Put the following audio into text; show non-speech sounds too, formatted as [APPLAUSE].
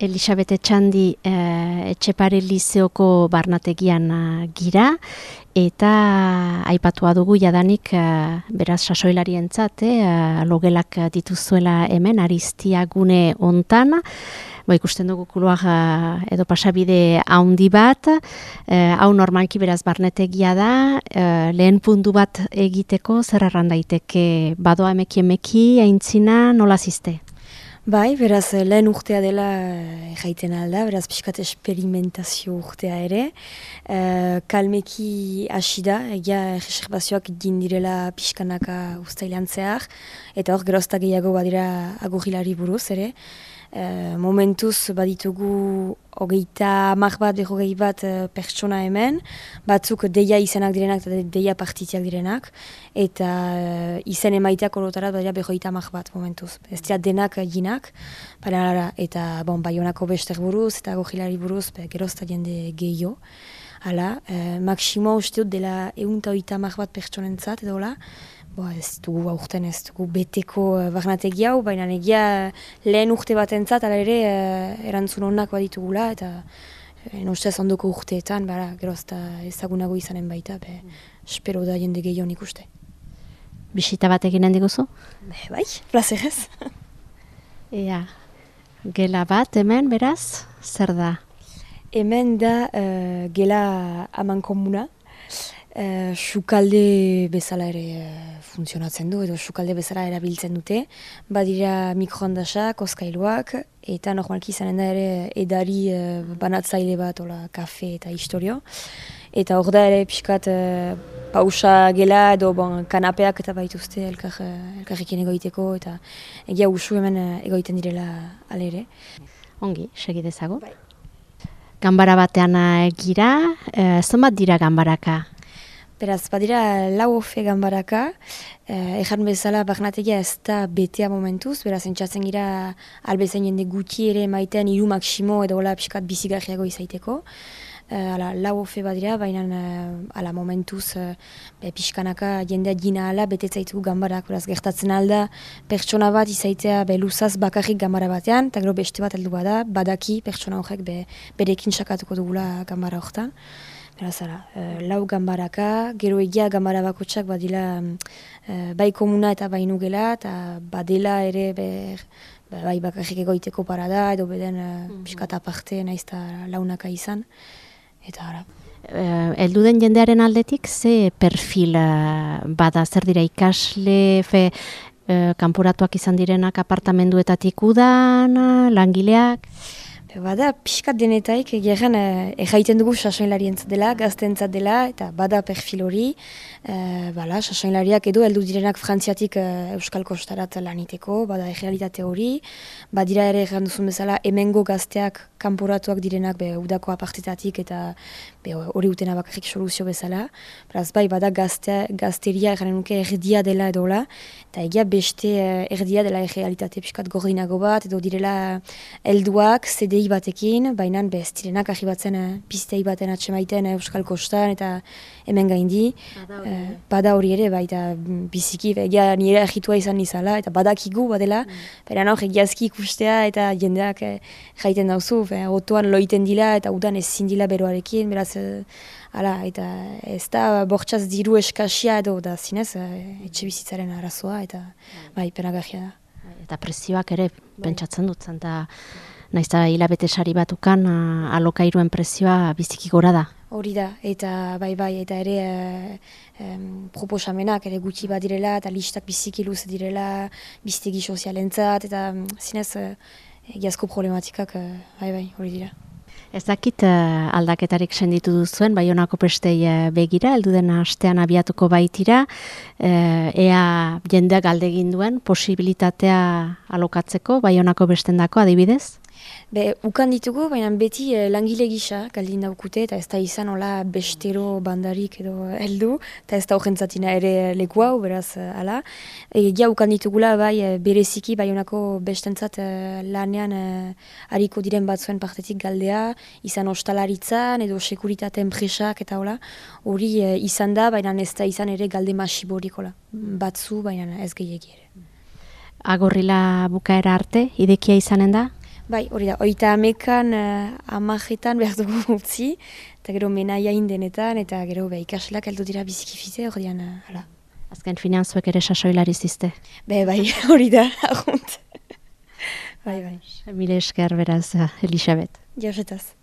Elisabete Txandi e, etxepare lizeoko barnategian uh, gira, eta aipatua dugu jadanik uh, beraz sasoilarientzat, uh, logelak dituzuela hemen, aristia gune ontan, Ba, ikusten dugu kuluak edo pasabide haundi bat, hau normalki beraz barnetegia da, lehen puntu bat egiteko zer erran daiteke? Badoa emeki emeki, aintzina, nola ziste? Bai, beraz, eh, lehen urtea dela eh, jaiten alda, beraz, pixkat esperimentazio urtea ere. Uh, kalmeki hasi da, egia reservazioak direla pixkanaka ustailan zehar, eta hor gerozta gehiago badira agurrilari buruz ere. Uh, momentuz baditugu hogeita mar bat, berrogei bat uh, pertsona hemen, batzuk deia izenak direnak eta deia partitiak direnak, eta uh, izen emaiteak orotara badira berrogeita mar bat momentuz. Ez dira denak ginak, eta bon, baionako bester buruz eta gojilari buruz, be, gerozta jende gehiago. Hala, uh, maksimo uste dut dela egun eta mar bat pertsonentzat edo la, Bo, ez dugu aurten ez dugu beteko uh, barnategi hau, baina egia lehen urte bat entzat, ala ere uh, erantzun honak baditugula, eta uh, ustez ondoko urteetan, bara, gero ezagunago izanen baita, be, espero da jende gehiago uste. Bisita bat egin handik guzu? Be, bai, plazer ez. [LAUGHS] Ea, gela bat hemen, beraz, zer da? Hemen da uh, gela aman komuna, Uh, sukalde bezala ere uh, funtzionatzen du, edo sukalde bezala erabiltzen dute. Badira mikroondasak, oskailuak, eta normalki izanen da ere edari uh, banatzaile bat, ola, kafe eta historio. Eta hor da ere pixkat uh, pausa gela edo bon, kanapeak eta baituzte elkar, elkarrekin egoiteko, eta egia usu hemen egoiten direla alere. Ongi, segidezago. Bai. Gambara batean gira, uh, zonbat dira gambaraka? Beraz, badira lau ofe ganbaraka, eh, ejan bezala bagnategia ez da betea momentuz, beraz, entzatzen gira albezen jende guti ere maiten iru maksimo edo hola piskat bizigarriago izaiteko. Eh, ala, lau ofe badira, baina eh, ala momentuz eh, piskanaka jendea gina ala betetzaitu ganbarak, beraz, gertatzen alda pertsona bat izaitea be luzaz bakarrik ganbara batean, eta gero beste bat heldu bada, badaki pertsona horrek be, berekin sakatuko dugula ganbara horretan. Berazara, e, lau gambaraka, gero egia gambara bakotsak badila e, bai komuna eta bai nugela, eta badela ere ber, bai bakarrik egoiteko parada, edo beden e, mm -hmm. aparte naiz launaka izan. Eta ara. Eldu den jendearen aldetik, ze perfil bada, zer dira ikasle, fe, e, kanporatuak izan direnak apartamenduetatik udan, langileak? Bada, pixkat denetaik, egeran eh, erraiten dugu sasoinlarientz dela, gaztentzat dela, eta bada perfil hori, eh, bala, sasoinlariak edo heldu direnak frantziatik eh, Euskal Kostarat laniteko, bada errealitate hori, badira ere erran duzun bezala, emengo gazteak kanporatuak direnak be, udako apartetatik eta hori utena bakarrik soluzio bezala. Beraz, bai, bada gazte, gazteria erran nuke erdia dela edola, eta egia beste erdia dela errealitate pixkat gordinago bat, edo direla helduak, zede batekin, baina bez direnak ahi batzen uh, baten atxemaiten uh, Euskal Kostan eta hemen gaindi. Bada hori ere, baita biziki, egia nire ahitua izan nizala, eta badakigu badela, mm. bera hor egiazki ikustea eta jendeak uh, jaiten dauzu, otoan loiten dila eta udan ez zindila beroarekin, beraz, ala, eta ez da bortxaz diru eskasia edo da zinez, uh, etxe bizitzaren arazoa, eta mm. bai, penagahia da. Eta presioak ere, bai. pentsatzen dut, eta naizta hilabete sari batukan alokairuen prezioa biziki gora da. Hori da, eta bai bai, eta ere e, proposamenak ere gutxi bat direla, eta listak biziki luz direla, biztegi sozialentzat, eta zinez e, egiazko problematikak e, bai bai, hori dira. Ez dakit aldaketarik senditu duzuen, bai honako prestei begira, eldu dena astean abiatuko baitira, ea jendeak aldegin duen posibilitatea alokatzeko, bai honako bestendako adibidez? Be, ukan ditugu, baina beti eh, langile gisa galdin daukute, eta ez da izan hola bestero bandarik edo heldu, eta ez da horrentzatina ere leku hau, beraz, uh, ala. E, ja, ukan ditugula, bai, eh, bereziki, bai honako bestentzat lanean hariko diren batzuen partetik galdea, izan ostalaritzan edo sekuritate enpresak eta hola, hori izan da, baina ez da izan ere galde masiborik hola, batzu, baina ez gehiagia ere. Agorrila bukaera arte, idekia izanen da? Bai, hori da, oita amekan, uh, amajetan behar dugu [LAUGHS] utzi, eta gero menaia indenetan, eta gero be, ikaslak heldu dira biziki hori dian, uh, hala. Azken finean zuek ere sasoilari zizte. Be, bai, [LAUGHS] hori da, ahunt. [LAUGHS] bai, bai. Mile esker beraz, Elisabet. Josetaz.